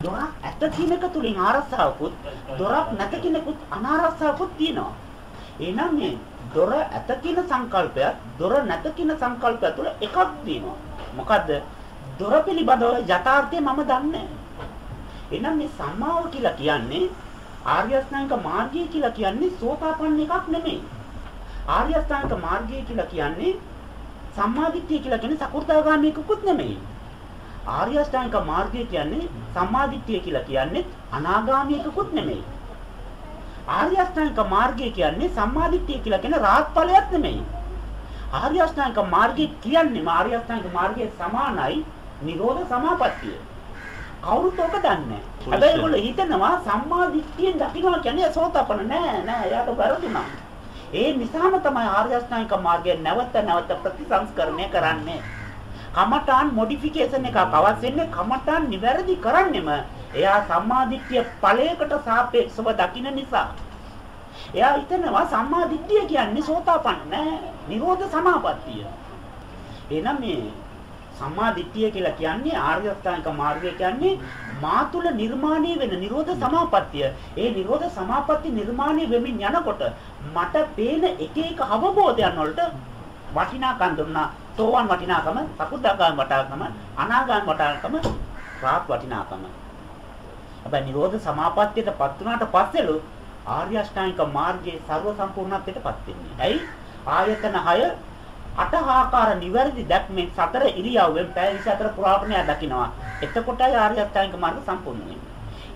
දොරක් ඇත කියනක තුලින් ආරස්සාවකුත් දොරක් නැත කියනකුත් අනාරස්සාවකුත් තියෙනවා. එහෙනම් මේ දොර ඇත කියන සංකල්පයත් දොර නැත කියන සංකල්පය තුළ එකක් තියෙනවා. මොකද්ද? දොර පිළිබඳව යථාර්ථය මම දන්නේ එහෙනම් මේ සම්මාව කියලා කියන්නේ ආර්ය අෂ්ටාංග මාර්ගය කියලා කියන්නේ සෝතාපන්න එකක් නෙමෙයි. ආර්ය අෂ්ටාංග මාර්ගය කියලා කියන්නේ සම්මාදිට්ඨිය කියලා කියන්නේ සකු르දාගාමීකුත් නෙමෙයි. ආර්ය අෂ්ටාංග මාර්ගය කියන්නේ සම්මාදිට්ඨිය කියලා කියන්නේ අනාගාමීකකුත් නෙමෙයි. ආර්ය අෂ්ටාංග මාර්ගය කියන්නේ සම්මාදිට්ඨිය කියලා කියන රාහත් ඵලයක් නෙමෙයි. ආර්ය අෂ්ටාංග මාර්ගය කියන්නේ ආර්ය අෂ්ටාංග මාර්ගයේ සමානයි නිරෝධ සමාපත්තිය. කවුරුත් ඔක දන්නේ නැහැ. හැබැයි ඒගොල්ලෝ හිතනවා සම්මාදිට්ඨියෙන් දකින්නවා කියන්නේ සෝතපන නෑ නෑ එයාට වැරදුනා. ඒ නිසාම තමයි ආර්ය අෂ්ටාංග මාර්ගය නැවත නැවත ප්‍රතිසංස්කරණය කරන්නේ. කමඨාන් මොඩිෆිකේෂන් එකක් අවශ්‍ය වෙන්නේ කමඨාන් නිවැරදි කරන්නෙම එයා සම්මාදිට්ඨිය ඵලයකට සාපේක්ෂව දකින්න නිසා. එයා හිතනවා සම්මාදිට්ඨිය කියන්නේ සෝතාපන්න නෑ නිරෝධ සමාපත්තිය. එහෙනම් මේ සම්මාදිට්ඨිය කියලා කියන්නේ ආර්ය අෂ්ටාංග මාර්ගය කියන්නේ මා තුල නිර්මාණය වෙන නිරෝධ සමාපත්තිය. ඒ නිරෝධ සමාපatti නිර්මාණය වෙමින් යනකොට මට පේන එක එක අවබෝධයන් වලට වටිනාකම් දුන්නා. සෝවන් වටිනාකම, සකුද්දාගාම වටිනාකම, අනාගාම වටිනාකම, රාත් වටිනාකම. හැබැයි නිරෝධ සමාපත්තියටපත් වුණාට පස්සෙලු ආර්ය අෂ්ටාංගික මාර්ගයේ ਸਰව සම්පූර්ණත්වයටපත් වෙන්නේ. ඇයි? ආයතන 6 අට ආකාර නිවැරදි දැක්මෙන් සතර ඉරියව්වෙන් පැය 24 පුරාපණය දකින්නවා. එතකොටයි ආර්ය අෂ්ටාංගික මාර්ග සම්පූර්ණ වෙන්නේ.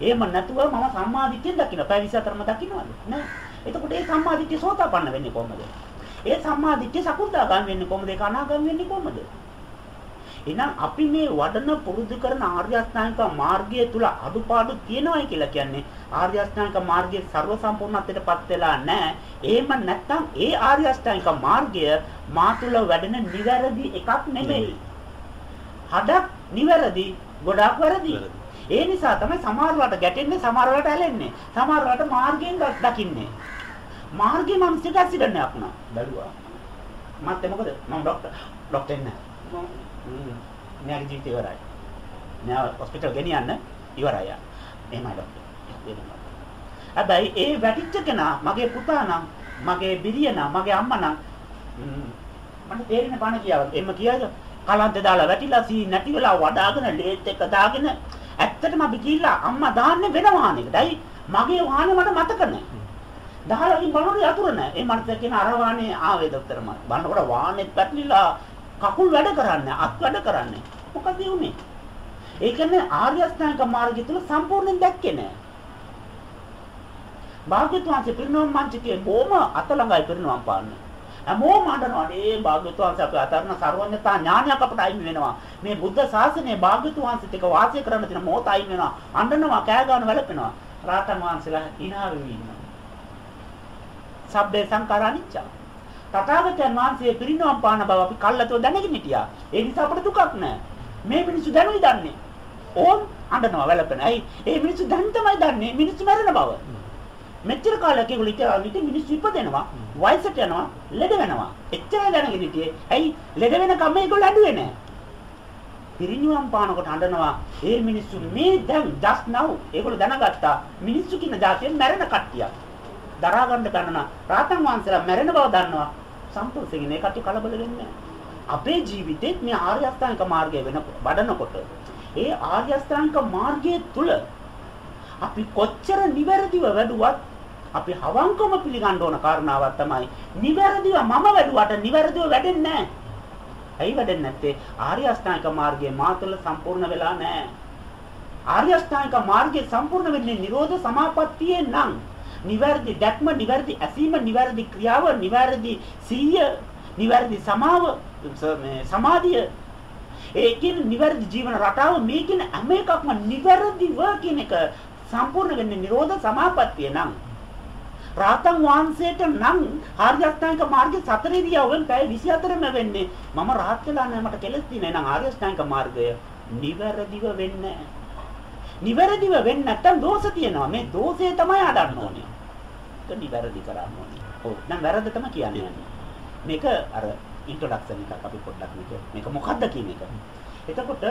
එහෙම නැතුව මම සම්මාදිට්ඨිය දකින්න පැය 24ම දකින්නවද? නෑ. එතකොට ඒ සම්මාදිට්ඨිය සෝතාපන්න වෙන්නේ කොහොමද? ඒ සම්මා දිට්ඨිය සකු르දාගාමි වෙන්නේ කොහොමද? ඒක අනාගාමි වෙන්නේ කොහොමද? එහෙනම් අපි මේ වඩන පුරුදු කරන ආර්ය අෂ්ටාංගික මාර්ගය තුල අඩුපාඩු තියෙනවයි කියලා කියන්නේ ආර්ය අෂ්ටාංගික මාර්ගයේ ਸਰව සම්පූර්ණත්වයටපත් වෙලා නැහැ. එහෙම නැත්නම් ඒ ආර්ය අෂ්ටාංගික මාර්ගය මා තුල වැඩෙන නිවැරදි එකක් නෙමෙයි. හඩක් නිවැරදි, ගොඩක් වැරදි. ඒ නිසා තමයි සමහර වලට ගැටෙන්නේ, සමහර වලට ඇලෙන්නේ. සමහර වලට මාර්ගයෙන් දකින්නේ. මාර්ගයේ මම සිට ඇක්සිඩන්ට් එකක් වුණා. බැලුවා. මත් මොකද? මම ડોක්ටර් ડોක්ටර් නෑ. මම මගේ ජීවිතය ඉවරයි. මම හොස්පිටල් ගෙනියන්න ඉවරයි. එහෙමයි ડોක්ටර්. හැබැයි ඒ වැටිච්ච කෙනා මගේ පුතා නම් මගේ බිරිය නම් මගේ අම්මා නම් මට තේරෙන බණ කියාවා. එම්ම කියාද? කලන්ත දාලා වැටිලා සී නැති වෙලා වඩාගෙන ලේත් එක දාගෙන ඇත්තටම අපි ගිහිල්ලා අම්මා දාන්නේ වෙන වාහනයකටයි. මගේ වාහනේ මට මතක නැහැ. දහලකින් බලනකොට යතුරු නැහැ. ඒ මනස කියන අර වාහනේ ආවේ දොස්තර මම. බලනකොට වාහනේත් පැටලිලා කකුල් වැඩ කරන්නේ, අත් වැඩ කරන්නේ. මොකද උනේ? ඒ කියන්නේ ආර්ය අෂ්ටාංග මාර්ගය තුල සම්පූර්ණයෙන් දැක්කේ නැහැ. භාග්‍යතුන් වහන්සේ පිරිනොම් මංචකේ බොම අත ළඟයි පිරිනොම් පාන්නේ. හැමෝම අඬනවා මේ භාග්‍යතුන් වහන්සේ අපේ අතරන සර්වඥතා ඥානයක් අපට අයින් වෙනවා. මේ බුද්ධ ශාසනයේ භාග්‍යතුන් වහන්සේත් එක්ක වාසය කරන්න තියෙන මොහොත අයින් වෙනවා. අඬනවා, කෑ ගන්න වැළපෙනවා. රාතන් වහන්සේලා hina වෙවි ඉන්නවා. සබ්බේ සංඛාර අනිච්චා. තථාගතයන් වහන්සේ පිරිනවම් පාන බව අපි කල්ලාතෝ දැනගෙන හිටියා. ඒ නිසා අපට දුකක් නැහැ. මේ මිනිස්සු දැනුයි දන්නේ. ඕම් අඬනවා වැළපෙන. ඇයි? ඒ මිනිස්සු දැන් තමයි දන්නේ මිනිස්සු මැරෙන බව. මෙච්චර කාලයක් ඒගොල්ලෝ ඉතින් ඉති මිනිස්සු ඉපදෙනවා, වයසට යනවා, ලෙඩ වෙනවා. එච්චර දැනගෙන හිටියේ. ඇයි? ලෙඩ වෙන කම ඒගොල්ලෝ අඩුවේ නැහැ. පිරිනිවන් පානකොට අඬනවා. ඒ මිනිස්සු මේ දැන් just now ඒගොල්ලෝ දැනගත්තා මිනිස්සු කියන જાතියෙන් මැරෙන කට්ටියක්. දරා ගන්න ගන්න රාතන් වහන්සේලා මැරෙන බව දන්නවා සන්තෝෂයෙන් ඒකට කලබල වෙන්නේ අපේ ජීවිතේත් මේ ආර්ය අෂ්ටාංග මාර්ගය වෙන වඩනකොට ඒ ආර්ය අෂ්ටාංග මාර්ගයේ තුල අපි කොච්චර නිවැරදිව වැඩුවත් අපි හවංකම පිළිගන්න ඕන කාරණාවක් තමයි නිවැරදිව මම වැඩුවට නිවැරදිව වැඩෙන්නේ නැහැ. ඇයි වැඩෙන්නේ නැත්තේ? ආර්ය අෂ්ටාංග මාර්ගයේ මා තුළ සම්පූර්ණ වෙලා නැහැ. ආර්ය අෂ්ටාංග මාර්ගයේ සම්පූර්ණ වෙන්නේ නිරෝධ සමාපත්තියේ නම් නිවැරදි දැක්ම, නිවැරදි ඇසීම, නිවැරදි ක්‍රියාව, නිවැරදි සීය, නිවැරදි සමාව, මේ සමාධිය. ඒ කියන්නේ නිවැරදි ජීවන රටාව මේ කියන හැම එකක්ම නිවැරදිව කියන එක සම්පූර්ණ වෙන්නේ නිරෝධ සමාපත්තිය නම්. රාතන් වහන්සේට නම් ආර්ය අෂ්ටාංග මාර්ගයේ සතර ඉරියව්වෙන් පැය 24ම වෙන්නේ මම රාහත් වෙලා නැහැ මට කෙලස් තියෙනවා එහෙනම් ආර්ය අෂ්ටාංග මාර්ගය නිවැරදිව වෙන්නේ නිවැරදිව වෙන්නේ නැත්තම් දෝෂ තියෙනවා මේ දෝෂය තමයි අදන්න ඕනේ ඒක නිවැරදි කරන්න ඕනේ. ඔව්. නම් වැරද්ද තමයි කියන්නේ. මේක අර ඉන්ට්‍රොඩක්ෂන් එකක් අපි පොඩ්ඩක් මේක මේක මොකද්ද කියන එක. එතකොට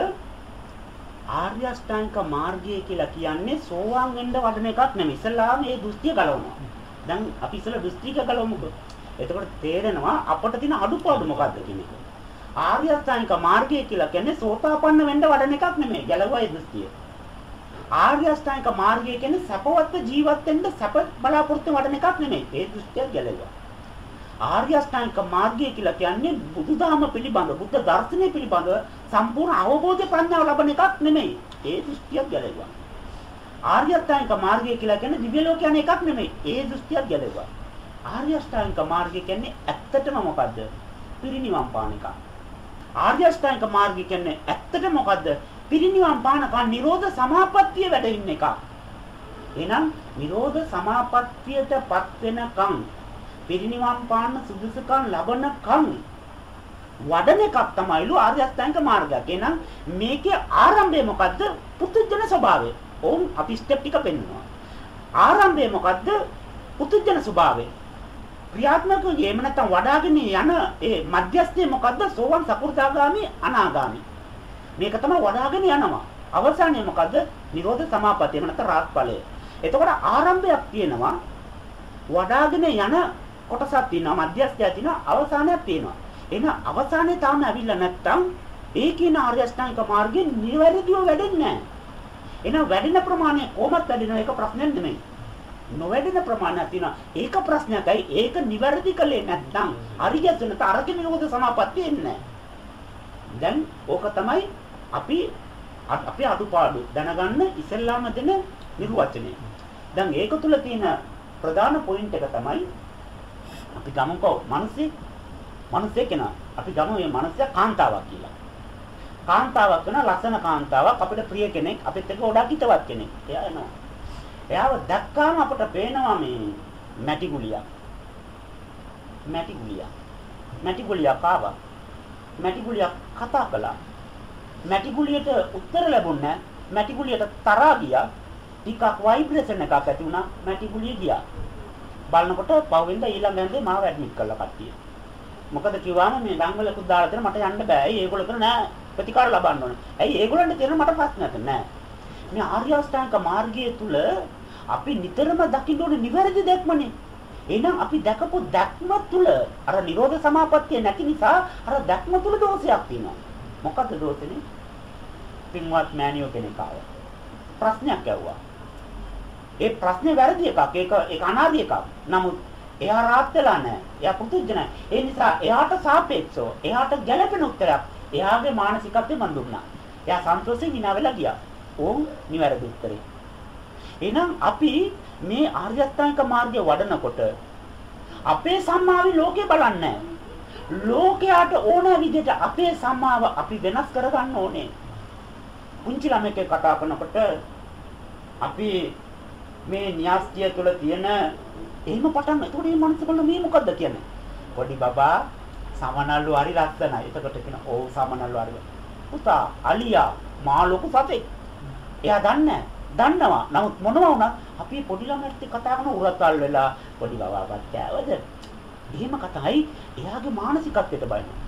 ආර්ය අෂ්ටාංගික මාර්ගය කියලා කියන්නේ සෝවාන් වෙන්න වඩන එකක් නෙමෙයි. ඉස්සල්ලාම මේ දෘෂ්ටිය ගලවනවා. දැන් අපි ඉස්සලා දෘෂ්ටික ගලවමුකෝ. එතකොට තේරෙනවා අපට තියෙන අඩුපාඩු මොකද්ද කියන එක. ආර්ය අෂ්ටාංගික මාර්ගය කියලා කියන්නේ සෝතාපන්න වෙන්න වඩන එකක් නෙමෙයි. ගැලවුවා ඒ දෘෂ්ටිය. ආර්ය අෂ්ටාංගික මාර්ගය කියන්නේ සපවත් ජීවත් වෙන්න සප බලාපොරොත්තු වඩන එකක් නෙමෙයි. ඒ දෘෂ්ටිය ගැලවුවා. ආර්ය අෂ්ටාංගික මාර්ගය කියලා කියන්නේ බුදුදහම පිළිබඳ බුද්ධ දර්ශනය පිළිබඳ සම්පූර්ණ අවබෝධ ප්‍රඥාව ලබන එකක් නෙමෙයි. ඒ දෘෂ්ටියක් ගැලෙවුවා. ආර්ය අෂ්ටාංගික මාර්ගය කියලා කියන්නේ දිව්‍ය ලෝක යන එකක් නෙමෙයි. ඒ දෘෂ්ටියක් ගැලෙවුවා. ආර්ය අෂ්ටාංගික මාර්ගය කියන්නේ ඇත්තටම මොකද්ද? පිරිනිවන් පාන එක. ආර්ය අෂ්ටාංගික මාර්ගය කියන්නේ ඇත්තට මොකද්ද? පිරිනිවන් පානකන් නිරෝධ සමාපත්තිය වැඩ ඉන්න එක. එහෙනම් නිරෝධ සමාපත්තියටපත් වෙනකන් පිරිනිවන් පාන්න සුදුසුකම් ලබනකම් වඩන එකක් තමයිලු ආර්ය අෂ්ටාංග මාර්ගයක්. එහෙනම් මේකේ ආරම්භය මොකද්ද? පුදුජන ස්වභාවය. ඕම් අපි ස්ටෙප් ටික පෙන්වනවා. ආරම්භය මොකද්ද? පුදුජන ස්වභාවය. ක්‍රියාත්මක එහෙම නැත්නම් වඩාගෙන යන ඒ මධ්‍යස්ථය මොකද්ද? සෝවන් සකු르දාගාමි අනාගාමි. මේක තමයි වඩාගෙන යනවා. අවසානය මොකද්ද? නිරෝධ සමාපත්තිය. එහෙම නැත්නම් රාත් ඵලය. එතකොට ආරම්භයක් තියෙනවා. වඩාගෙන යන කොටසක් තියෙනවා මධ්‍යස්ථය තියෙනවා අවසානයක් තියෙනවා එහෙනම් අවසානයේ තාම ඇවිල්ලා නැත්තම් ඒ කියන ආර්ය අෂ්ටාංගික මාර්ගයෙන් නිවැරදිව වැඩෙන්නේ නැහැ එහෙනම් වැඩෙන ප්‍රමාණය කොහොමද වැඩෙන එක ප්‍රශ්නයක් නෙමෙයි නොවැඩෙන ප්‍රමාණයක් තියෙනවා ඒක ප්‍රශ්නයක්යි ඒක නිවැරදි කළේ නැත්නම් හරියට අරක නිරෝධ සමාපත්තිය එන්නේ දැන් ඕක තමයි අපි අපේ අඩුපාඩු දැනගන්න ඉස්සෙල්ලාම දෙන නිර්වචනය දැන් ඒක තුල තියෙන ප්‍රධාන පොයින්ට් එක තමයි අපි ගමුකෝ මිනිස්සෙක් මිනිස්සෙක් කෙනා අපි ගමු මේ මිනිස්සයා කාන්තාවක් කියලා. කාන්තාවක් වෙන ලස්සන කාන්තාවක් අපිට ප්‍රිය කෙනෙක් අපිත් එක්ක ගොඩක් හිතවත් කෙනෙක්. එයා එනවා. එයාව දැක්කාම අපට පේනවා මේ මැටි ගුලියක්. මැටි ගුලියක්. මැටි ගුලියක් ආවා. මැටි ගුලියක් කතා කළා. මැටි ගුලියට උත්තර ලැබුණේ මැටි ගුලියට තරහා ගියා. ටිකක් ভাইබ්‍රේෂන් එකක් ඇති වුණා. මැටි ගුලිය ගියා. බලනකොට පහුවෙන්ද ඊළඟ ඇඳේ මාව ඇඩ්මිට් කළා කට්ටිය. මොකද කිව්වම මේ ඩංගලකුත් දාලා දෙන මට යන්න බෑ. ඇයි ඒගොල්ලෝ කරන නෑ ප්‍රතිකාර ලබන්න ඕනේ. ඇයි ඒගොල්ලන්ට තියෙන මට ප්‍රශ්නයක් නෑ. මේ ආර්ය අෂ්ටාංග මාර්ගය තුල අපි නිතරම දකින්න ඕනේ නිවැරදි දැක්මනේ. එහෙනම් අපි දැකපු දැක්ම තුල අර නිරෝධ සමාපත්තිය නැති නිසා අර දැක්ම තුල දෝෂයක් තියෙනවා. මොකද්ද දෝෂෙනේ? පින්වත් මෑනියෝ කෙනෙක් ආවා. ප්‍රශ්නයක් ඇහුවා. ඒ ප්‍රශ්නේ වැරදි එකක්. ඒක ඒක අනාදි එකක්. නමුත් එයා රාත් වෙලා නැහැ. එයා පුදුජන. ඒ නිසා එයාට සාපේක්ෂව එයාට ගැළපෙන උත්තරයක් එයාගේ මානසිකත්වය මන් දුන්නා. එයා සන්තෝෂයෙන් hina වෙලා ගියා. ඕම් නිවැරදි උත්තරේ. එහෙනම් අපි මේ ආර්ය අෂ්ටාංගික මාර්ගය වඩනකොට අපේ සම්මාවේ ලෝකේ බලන්නේ ලෝකයට ඕන විදිහට අපේ සම්මාව අපි වෙනස් කරගන්න ඕනේ. පුංචි ළමෙක් කතා කරනකොට අපි මේ න්‍යාස්තිය තුළ තියෙන එහෙම පටන් එතකොට මේ මනස බලන මේ මොකද්ද කියන්නේ? පොඩි බබා සමනල්ලු හරි ලස්සනයි. එතකොට කියන ඔව් සමනල්ලු හරි. පුතා අලියා මා ලොකු සතෙක්. එයා දන්නේ දන්නවා. නමුත් මොනවා වුණත් අපි පොඩි ළමයට කතා කරන උරතල් වෙලා පොඩි බබාපත් කෑවද? එහෙම කතායි එයාගේ මානසිකත්වයට බලනවා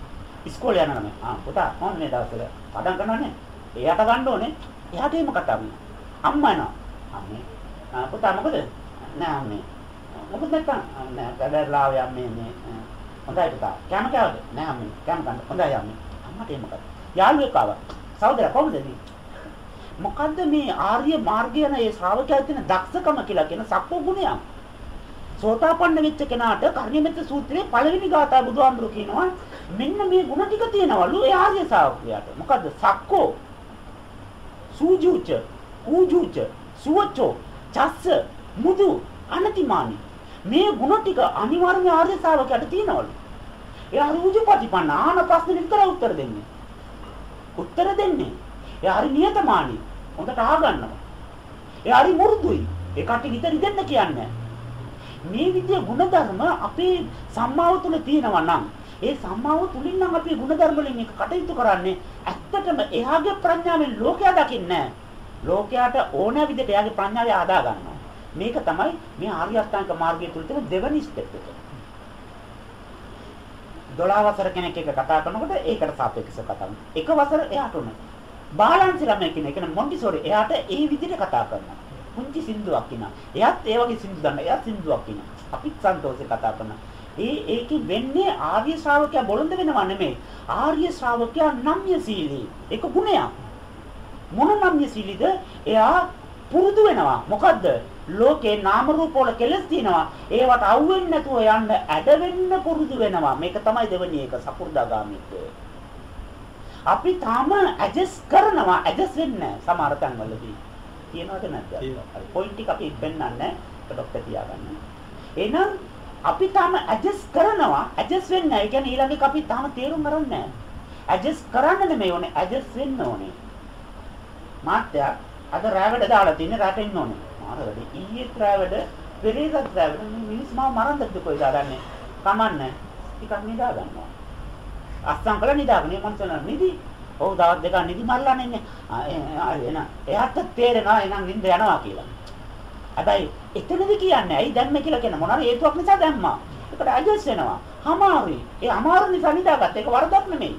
ඉස්කෝලේ යන ළමයි ආ පුතා මොන මේ දවස්වල පඩම් කරනවනේ එයාට ගන්න ඕනේ එයාට එහෙම කතා කරනවා අම්මා එනවා අම්මේ පුතා මොකද? නෑ අම්මේ. මොකද නැත්තම් නෑ වැඩලා යන්නේ මේ හොඳයි පුතා. කැම කෑවද? නෑ අම්මේ. කැම ගන්න. හොඳයි අම්මේ. අම්මට ඒ මොකද? යාළුවෙක් ආවා. සහෝදරයා කොහොමද මේ? මොකද්ද මේ ආර්ය මාර්ගය යන ඒ ශ්‍රාවකයා තියෙන දක්ෂකම කියලා කියන සක්කෝ ගුණයක්. සෝතාපන්න වෙච්ච කෙනාට කර්ණිමෙත් සූත්‍රයේ පළවෙනි ගාථා බුදුහාමුදුරු කියනවා මෙන්න මේ ಗುಣ ටික තියෙනවලු ඒ ආර්ය ශ්‍රාවකයාට. මොකද්ද? සක්කෝ සූජුච ඌජුච සුවචෝ චස්ස මුදු අනතිමානි මේ ಗುಣ ටික අනිවාර්ය ආර්ය ශ්‍රාවකයට තියෙනවලු. එයා රුජුපටිපන්න ආන ප්‍රශ්න විතර උත්තර දෙන්නේ. උත්තර දෙන්නේ. එයා හරි නියතමානී. හොඳට අහගන්නවා. එයා හරි මුරුදුයි. ඒ කට්ටිය විතර දෙන්න කියන්නේ. මේ විදිය ಗುಣධර්ම අපේ සම්මාව තුල තියෙනවා නම් ඒ සම්මාව තුලින් නම් අපි ಗುಣධර්ම වලින් එක කටයුතු කරන්නේ ඇත්තටම එයාගේ ප්‍රඥාවෙන් ලෝකයා දකින්නේ ලෝකයාට ඕන විදිහට එයාගේ ප්‍රඥාව ආදා ගන්නවා. මේක තමයි මේ ආර්ය අෂ්ටාංග මාර්ගය තුල තියෙන දෙවනි ස්ටෙප් එක. 12 වසර කෙනෙක් එක කතා කරනකොට ඒකට සාපේක්ෂව කතා කරනවා. එක වසර එයාට උන. බාලන්සිරම කියන එක මොන්ටිසෝරි එයාට ඒ විදිහට කතා කරනවා. පුංචි සින්දුවක් කියනවා. එයාත් ඒ වගේ සින්දු දන්න. එයාත් සින්දුවක් කියනවා. අපිත් සන්තෝෂේ කතා කරනවා. ඒ ඒකෙන් වෙන්නේ ආර්ය ශ්‍රාවකයා බොළඳ වෙනවා නෙමෙයි. ආර්ය ශ්‍රාවකයා නම්‍යශීලී. ඒක ගුණයක්. මොන නම්‍යශීලීද? එයා පුරුදු වෙනවා. මොකද්ද? ලෝකේ නාම රූප වල කෙලස් තියෙනවා. ඒවට අවුෙන්නේ නැතුව යන්න ඇඩ වෙන්න පුරුදු වෙනවා. මේක තමයි දෙවෙනි එක සපුර්දාගාමීත්වය. අපි තාම ඇඩ්ජස්ට් කරනවා ඇඩ්ජස්ට් වෙන්නේ සමහර තැන්වලදී. කියනවද නැද්ද? පොයින්ට් ටික අපි පෙන්නන්නේ ඩොක්ටර් තියාගන්න. එහෙනම් අපි තාම ඇඩ්ජස්ට් කරනවා ඇඩ්ජස්ට් වෙන්නේ නැහැ. ඒ කියන්නේ ඊළඟ එක අපි තාම තේරුම් ගන්න නැහැ. ඇඩ්ජස්ට් කරන්න නෙමෙයි ඕනේ ඇඩ්ජස්ට් වෙන්න ඕනේ. මාත්‍යා අද රාවඩ දාලා තියෙන රට ඉන්න ඕනේ. මාර වැඩි ඊයේ රාවඩ පෙරේදත් රාවඩ මිනිස් මාව මරන්නද කොයි දාගන්නේ? කමන්නේ. ටිකක් නිදා ගන්නවා. අස්සම් කළා නිදාගන්නේ මංසන නිදි. ඔව් දවස් දෙකක් නිදි මරලා නෙන්නේ. එන එයාට තේරෙනවා එනං නිින්ද යනවා කියලා. හැබැයි එතනදි කියන්නේ ඇයි දැම්මේ කියලා කියන මොනවා හේතුවක් නිසා දැම්මා. ඒකට ඇඩ්ජස්ට් වෙනවා. අමාරුයි. ඒ අමාරු නිසා නිදාගත්ත. ඒක වරදක් නෙමෙයි.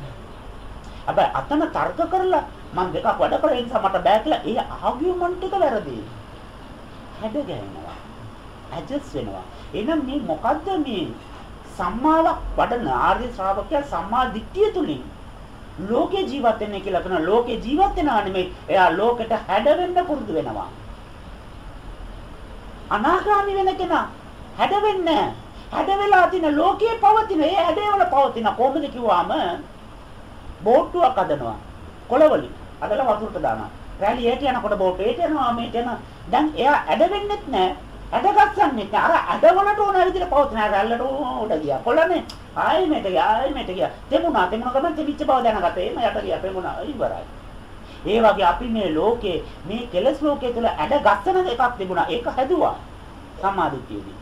හැබැයි අතන තර්ක කරලා මම දෙකක් වැඩ කරේ නිසා මට බෑ කියලා ඒ ආගියුමන්ට් එක වැරදි. හැඩ ගෑනවා. ඇඩ්ජස්ට් වෙනවා. එහෙනම් මේ මොකද්ද මේ සම්මාවක් වඩන ආර්ය ශ්‍රාවකයා සම්මා දිට්ඨිය තුලින් ලෝකේ ජීවත් වෙන්නේ කියලා කරන ලෝකේ ජීවත් වෙනවා නෙමෙයි. එයා ලෝකෙට හැඩ වෙන්න පුරුදු වෙනවා. අනාගාමි වෙන කෙනා හැඩ වෙන්නේ හැඩ වෙලා තින ලෝකයේ පවතින ඒ හැඩේවල පවතින කොහොමද කිව්වම බෝට්ටුවක් හදනවා කොළවලින් අදලා වතුරට දානවා. රැලි ඒට යනකොට බෝට්ටුවට යනවා මේට යනවා. දැන් එයා හැඩ වෙන්නෙත් නැහැ. ඇඩගස්සන්නේ අර ඇඩවලට ඕන විදිහට පවතින රැල්ලට උඩ ගියා. කොළනේ ආයෙ මෙට ගියා ආයෙ මෙට ගියා. තෙමුණා තෙමුණ ගමන් තෙමිච්ච බව දැනගත්තා. එහෙම යට ගියා පෙමුණා ඉවරයි. ඒ වගේ අපි මේ ලෝකේ මේ කෙලස් ලෝකයේ තුල ඇඩගස්සන එකක් තිබුණා. ඒක හැදුවා. සම්මාදිටියේදී.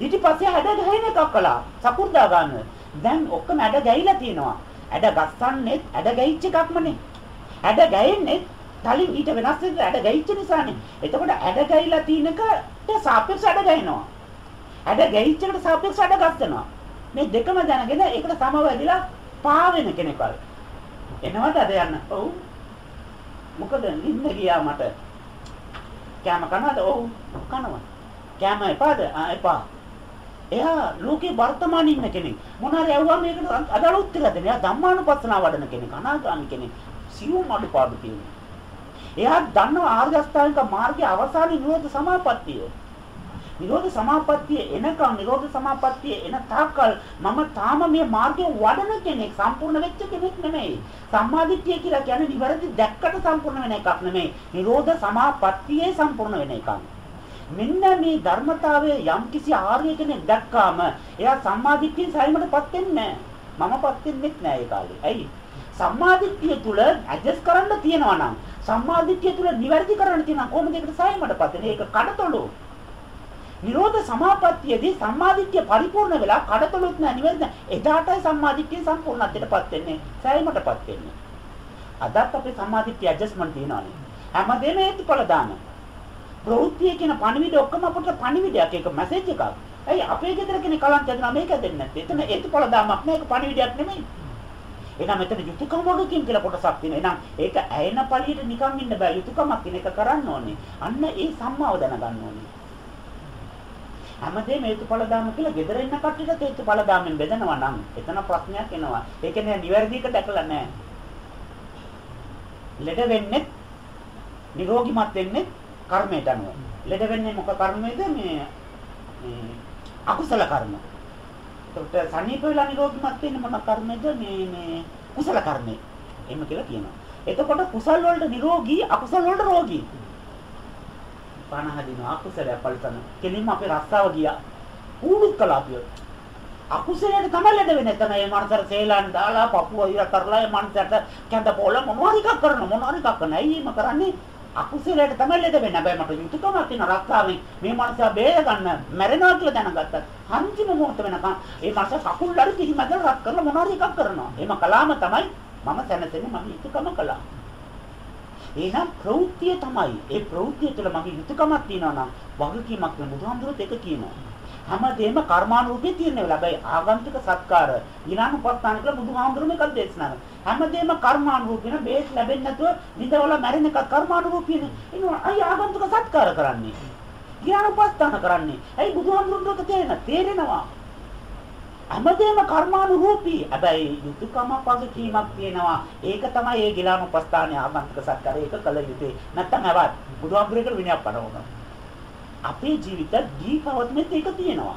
ඊට පස්සේ ඇඩ ගහින එකක් කළා. සකු르දා ගන්න. දැන් ඔක්කොම ඇඩ ගැහිලා තියෙනවා. ඇඩ ගස්සන්නේ ඇඩ ගැහිච්ච එකක්මනේ. ඇඩ ගැහෙන්නේ තලින් ඊට වෙනස් වෙන්න ඇඩ ගැහිච්ච නිසානේ. එතකොට ඇඩ ගැහිලා තියෙනකට සාපේක්ෂ ඇඩ ගැහෙනවා. ඇඩ ගැහිච්ච එකට සාපේක්ෂ ඇඩ ගස්සනවා. මේ දෙකම දැනගෙන ඒකට සමවැදිලා පාවෙන කෙනෙක්වල. එනවද අද යන්න? ඔව්. මොකද නිින්ද ගියා මට. කෑම කනවද? ඔව්. කනවා. කෑම එපාද? ආ එපා. එයා ලෝකේ වර්තමානයේ ඉන්න කෙනෙක්. මොනාරි ඇහුවා මේකට අදාළ උත්තර දෙන්න. එයා ධම්මානුපස්සනාව වඩන කෙනෙක්. අනාගාමී කෙනෙක්. සියුම් අඩුපාඩු තියෙනවා. එයා දන්නවා ආර්ය අෂ්ටාංගික මාර්ගයේ අවසානයේ නිරෝධ සමාපත්තිය. නිරෝධ සමාපත්තිය එනකම් නිරෝධ සමාපත්තිය එන තාක්කල් මම තාම මේ මාර්ගයේ වඩන කෙනෙක් සම්පූර්ණ වෙච්ච කෙනෙක් නෙමෙයි. සම්මාදිට්ඨිය කියලා කියන්නේ නිවැරදි දැක්කට සම්පූර්ණ වෙන එකක් නෙමෙයි. නිරෝධ සමාපත්තියේ සම්පූර්ණ වෙන එකක්. මෙන්න මේ ධර්මතාවයේ යම් කිසි ආර්ය කෙනෙක් දැක්කාම එයා සම්මාදිට්ඨියෙන් සයිමටපත් වෙන්නේ නැහැ. මමපත් වෙන්නේ නැහැ ඒ කාලේ. ඇයි? සම්මාදිට්ඨිය තුල ඇඩ්ජස්ට් කරන්න තියනවා නම් සම්මාදිට්ඨිය තුල නිවැරදි කරන්න තියෙනවා කොහොමද ඒකට සායමටපත් වෙන්නේ? ඒක කඩතොළු. නිරෝධ සමාපත්තියේදී සම්මාදිට්ඨිය පරිපූර්ණ වෙලා කඩතොළුත් නැහැ නිවැරදි. එදාටයි සම්මාදිට්ඨිය සම්පූර්ණත්වයටපත් වෙන්නේ. සායමටපත් වෙන්නේ. අදත් අපේ සම්මාදිට්ඨිය ඇඩ්ජස්ට්මන්ට් තියෙනවානේ. හැමදේම හේතුඵල දාන. ප්‍රවෘත්තිය කියන පණිවිඩ ඔක්කොම අපිට පණිවිඩයක් ඒක මැසේජ් එකක්. ඇයි අපේ ගෙදර කෙනෙක් කලන්ත දෙනවා මේක දෙන්නේ නැත්තේ. එතන හේතුඵල දාමක් නෑ ඒක පණිවිඩයක් නෙමෙයි. එහෙනම් මෙතන යුතුයකම වගකීම් කියලා කොටසක් තියෙනවා. එහෙනම් ඒක ඇයෙන පළියට නිකන් ඉන්න බෑ. යුතුයකමක් කියන එක කරන්න ඕනේ. අන්න ඒ සම්මාව දැනගන්න ඕනේ. හැමදේම හේතුඵල දාම කියලා gedara ඉන්න කට්ටියට හේතුඵල දාමෙන් බෙදනවා නම් එතන ප්‍රශ්නයක් එනවා. ඒ කියන්නේ නිවැරදි එක දැකලා නැහැ. ලෙඩ වෙන්නේ නිරෝගිමත් වෙන්නේ කර්මයට අනුව. ලෙඩ වෙන්නේ මොක කර්මයේද මේ මේ අකුසල කර්ම. එතකොට සනීප වෙලා නිරෝගීමත් වෙන්නේ මොන කර්මද මේ මේ කුසල කර්මේ. එහෙම කියලා කියනවා. එතකොට කුසල් වලට නිරෝගී අකුසල් වලට රෝගී. පණ හදිනවා අකුසලය පරිතන. කෙලින්ම අපේ රස්සාව ගියා. ඌඩුත් කළා අපිව. අකුසලයට තමයි ලැබ වෙන්නේ. එතන මේ මනසට සේලන් දාලා පපුව ඉර කරලා මේ මනසට කැඳ පොළ මොනවාරි එකක් කරන මොනවාරි එකක් කරන. ඇයි එහෙම කරන්නේ? අකුසලයට තමයි ලෙඩ වෙන්නේ. හැබැයි මට යුතුයකමක් තියෙන රස්සාවෙන් මේ මනුස්සයා බේර ගන්න මැරෙනවා කියලා දැනගත්තා. අන්තිම මොහොත වෙනකන් ඒ මනුස්සයා කකුල් ලරි කිහිමද රත් කරලා මොනවාරි එකක් කරනවා. එහෙම කළාම තමයි මම සැනසෙන්නේ මම යුතුයකම කළා. එහෙනම් ප්‍රවෘත්තිය තමයි. ඒ ප්‍රවෘත්තිය තුළ මගේ යුතුයකමක් තියෙනවා නම් වගකීමක් නෙමෙයි බුදුහාමුදුරුවෝ ඒක කියනවා. හැමදේම කර්මානුරූපී තියෙන වෙලාව. හැබැයි ආගන්තුක සත්කාර ඊනානුපස්ථාන කියලා බුදුහාමුදුරුවෝ මේක දේශනා කරනවා. හැමදේම කර්මානුරූපී න බේස් ලැබෙන්නේ නැතුව නිදවල මැරෙන එක කර්මානුරූපී නේ. එනවා අය ආගන්තුක සත්කාර කරන්නේ. ඊනානුපස්ථාන කරන්නේ. ඇයි බුදුහාමුදුරුවෝ තේරෙන තේරෙනවා. හැමදේම කර්මානුරූපී. හැබැයි යුතුයකම පසුකීමක් තියෙනවා. ඒක තමයි ඒ ගිලානුපස්ථානයේ ආගන්තුක සත්කාරය ඒක කළ යුත්තේ. නැත්තම් අවත් බුදුහාමුදුරුවෝ විනයක් පනවනවා. අපේ ජීවිත දී පවත්නෙත් ඒක තියෙනවා.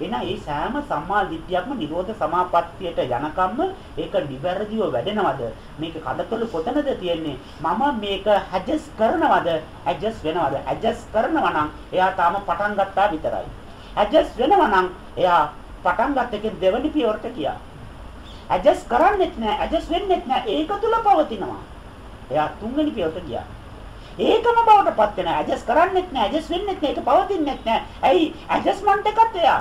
එහෙනම් මේ සෑම සම්මා දිට්ඨියක්ම නිරෝධ සමාපත්තියට යනකම්ම ඒක නිවැරදිව වැඩෙනවද? මේක කඩතොළු කොතනද තියෙන්නේ? මම මේක ඇඩ්ජස්ට් කරනවද? ඇඩ්ජස්ට් වෙනවද? ඇඩ්ජස්ට් කරනවා නම් එයා තාම පටන් ගත්තා විතරයි. ඇඩ්ජස්ට් වෙනවා නම් එයා පටන් ගත්ත එකේ දෙවනි පියවරට ගියා. ඇඩ්ජස්ට් කරන්නෙත් නෑ, ඇඩ්ජස්ට් වෙන්නෙත් නෑ. ඒක තුල පවතිනවා. එයා තුන්වෙනි පියවරට ගියා. ඒකම බවටපත් වෙන ඇඩ්ජස්ට් කරන්නෙත් නෑ ඇඩ්ජස්ට් වෙන්නෙත් නෑ ඒක පවතින්නෙත් නෑ. ඇයි? ඇඩ්ජස්ට්මන්ට් එකත් එයා.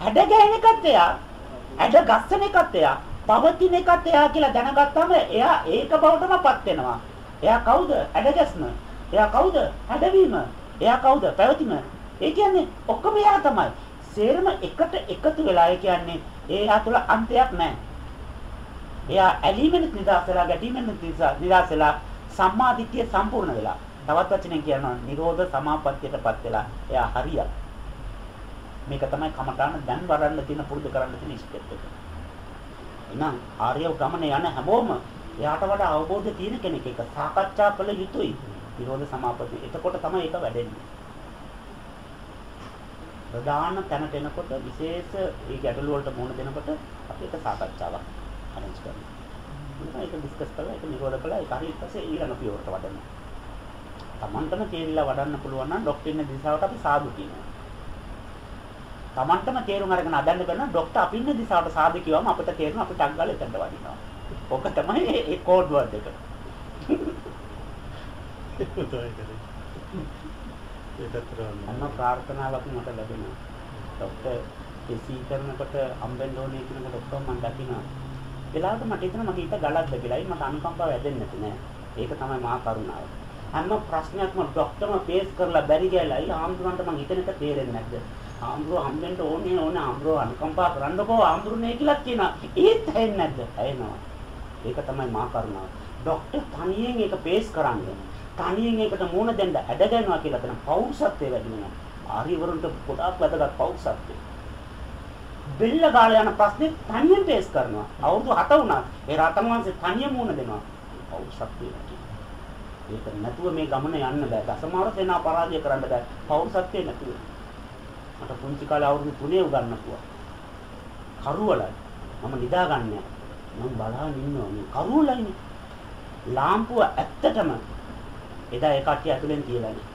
ඇඩ ගෑන එකත් එයා. ඇඩ ගස්සන එකත් එයා. පවතින එකත් එයා කියලා දැනගත්තම එයා ඒක බවටමපත් වෙනවා. එයා කවුද? ඇඩ ගැස්ම. එයා කවුද? ඇඩවීම. එයා කවුද? පැවතීම. ඒ කියන්නේ ඔක්කොම එයා තමයි. සේරම එකට එකතු වෙලා ඒ කියන්නේ ඒ තුළ අන්තයක් නැහැ එයා ඇලීමෙන් නිදාස් වෙලා ගැටීමෙන් නිදාස් වෙලා සම්මාදිට්ඨිය සම්පූර්ණ වෙලා. තවත් වචනෙන් කියනවා නිරෝධ සමාපත්තියටපත් වෙලා එයා හරියක්. මේක තමයි කමඨාන දැන් වඩන්න තියෙන පුරුදු කරන්න තියෙන ස්ටෙප් එක. එහෙනම් ආර්ය ගමනේ යන හැමෝම එයාට වඩා අවබෝධ තියෙන කෙනෙක් එක සාකච්ඡා කළ යුතුයි. නිරෝධ සමාපත්තිය. එතකොට තමයි ඒක වැඩෙන්නේ. ප්‍රධාන තැනට එනකොට විශේෂ ඒ ගැටලු වලට මුහුණ දෙනකොට අපි ඒක සාකච්ඡාවක් අරේන්ජ් කරනවා. ඒක ඩිස්කස් කරලා ඒක නිරෝධ කළා ඒක හරියට පස්සේ ඊළඟ පියවරට වඩනවා. Tamanටම තේරිලා වඩන්න පුළුවන් නම් ඩොක්ටර්න දිශාවට අපි සාදු කියනවා. Tamanටම තේරුම් අරගෙන අදන්න කරන ඩොක්ටර් අපින්න දිශාවට සාදු කියවම අපිට තේරෙන අපිට අග්ගල එතනට වඩිනවා. ඔක තමයි ඒ කෝඩ් වර්ඩ් එක. අන්න ප්‍රාර්ථනාවක් මට ලැබෙනවා. ඩොක්ටර් එසී කරනකොට හම්බෙන්න ඕනේ කියනකොට ඔක්කොම මම දකිනවා. වෙලාවට මට හිතෙනවා මගේ හිත ගලක්ද කියලායි මට අනුකම්පාව ඇදෙන්නේ නැති නෑ. ඒක තමයි මහා කරුණාව. හැම ප්‍රශ්නයක්ම ડોක්ටර්ම පේස් කරලා බැරි ගෑලයි ආම්දුරන්ට මං හිතන එක තේරෙන්නේ නැද්ද? ආම්දුර හම්බෙන්න ඕනේ ඕනේ ආම්දුර අනුකම්පා කරන්නකෝ ආම්දුරනේ කියලා කියනවා. ඒත් ඇහෙන්නේ නැද්ද? ඇහෙනවා. ඒක තමයි මහා කරුණාව. ડોක්ටර් තනියෙන් ඒක පේස් කරන්නේ. තනියෙන් ඒකට මූණ දෙන්න ඇද ගන්නවා කියලා තමයි පෞරුෂත්වයේ වැඩි වෙනවා. ආර්යවරුන්ට ගොඩාක් වැදගත් පෞරුෂත්වය. බෙල්ල ගාලා යන ප්‍රශ්නේ තනියෙන් ටෙස් කරනවා. අවුරුදු 7 වුණා. ඒ රතන් වංශේ තනියෙන් මුණ දෙනවා. පෞරුෂත්වය ඒක නැතුව මේ ගමන යන්න බෑ. දසමාර සේනා පරාජය කරන්න බෑ. පෞරුෂත්වය නැතුව. මට පුංචි කාලේ අවුරුදු 3 උගන්වපුවා. කරුවලයි. මම නිදාගන්නේ මම බලහන් ඉන්නවා මේ කරුවලයිනේ. ලාම්පුව ඇත්තටම එදා ඒ කට්ටිය ඇතුලෙන් තියලානේ.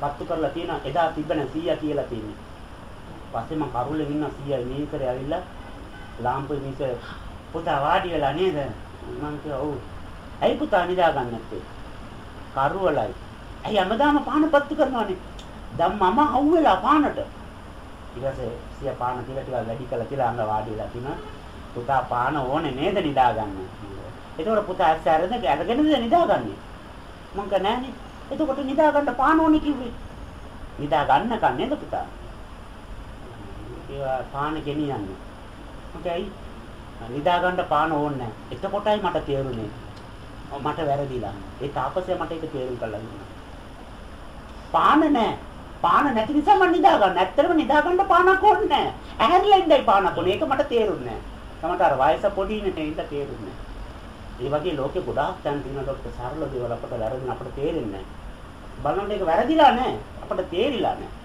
පත්තු කරලා තියෙන එදා තිබෙන 100 කියලා තියෙන්නේ. පස්සේ මම කරුල්ලේ ඉන්න 100යි මේකරේ ඇවිල්ලා ලාම්පුවේ මේක පුතා වාඩි වෙලා නේද? මං කිව්වා ඔව්. ඇයි පුතා නිදා ගන්න නැත්තේ? කරුවලයි. ඇයි හැමදාම පාන පත්තු කරනවනේ? දැන් මම අහුවෙලා පානට. ඊට පස්සේ සිය පාන කියලා ටිකක් වැඩි කළා කියලා අංග වාඩි වෙලා තිනා. පුතා පාන ඕනේ නේද නිදා ගන්න. එතකොට පුතා ඇස් ඇරගෙන අරගෙනද නිදාගන්නේ? මං කව නෑනේ. එතකොට නිදා ගන්න පාන ඕනේ කිව්වේ. නිදා ගන්න කන්නේද පුතා? ඒවා පාන ගෙනියන්නේ. මොකයි? නිදා ගන්න පාන ඕනේ නැහැ. එතකොටයි මට තේරුනේ. මට වැරදිලා. ඒ තාපසයා මට ඒක තේරුම් කළා දුන්නා. පාන නැහැ. පාන නැති නිසා මම නිදා ගන්න. ඇත්තටම නිදා ගන්න පානක් ඕනේ නැහැ. ඇහැරිලා ඉඳයි පානක් ඕනේ. ඒක මට තේරුන්නේ නැහැ. තමයි අර වයස පොඩි නේ ඉඳ තේරුන්නේ නැහැ. ඒ වගේ ලෝකේ ගොඩාක් තැන් තියෙනවා ડોක්ටර් සරල දේවල් අපට වැරදින අපට තේරෙන්නේ නැහැ. බලනකොට ඒක වැරදිලා නැහැ. අපට තේරිලා නැහැ.